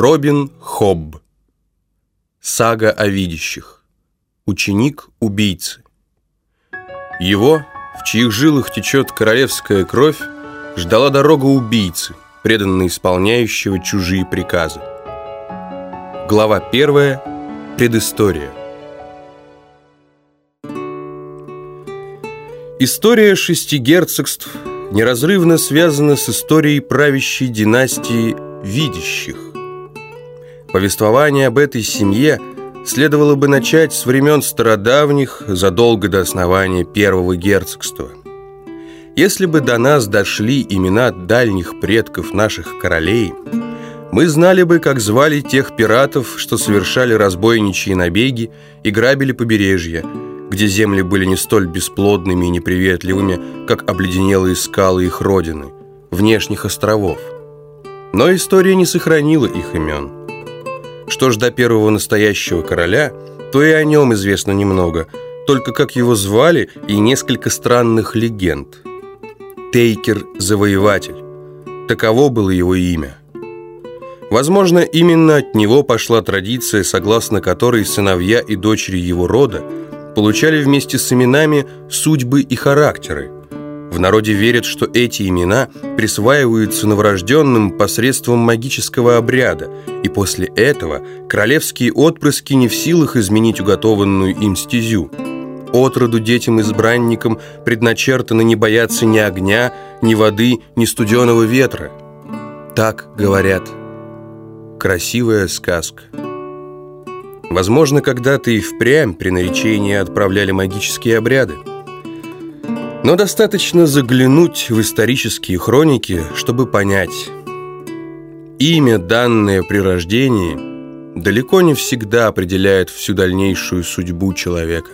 Робин Хобб. Сага о видящих. Ученик убийцы. Его, в чьих жилах течет королевская кровь, ждала дорога убийцы, преданно исполняющего чужие приказы. Глава первая. Предыстория. История шести герцогств неразрывно связана с историей правящей династии видящих. Повествование об этой семье следовало бы начать с времен стародавних, задолго до основания первого герцогства. Если бы до нас дошли имена дальних предков наших королей, мы знали бы, как звали тех пиратов, что совершали разбойничьи набеги и грабили побережье, где земли были не столь бесплодными и неприветливыми, как обледенелые скалы их родины, внешних островов. Но история не сохранила их имен. Что ж до первого настоящего короля, то и о нем известно немного, только как его звали и несколько странных легенд. Тейкер-завоеватель. Таково было его имя. Возможно, именно от него пошла традиция, согласно которой сыновья и дочери его рода получали вместе с именами судьбы и характеры – в народе верят, что эти имена присваиваются новорожденным посредством магического обряда, и после этого королевские отпрыски не в силах изменить уготованную им стезю. Отроду детям-избранникам предначертано не бояться ни огня, ни воды, ни студеного ветра. Так говорят. Красивая сказка. Возможно, когда-то и впрямь при наречении отправляли магические обряды. Но достаточно заглянуть в исторические хроники, чтобы понять. Имя, данное при рождении, далеко не всегда определяет всю дальнейшую судьбу человека.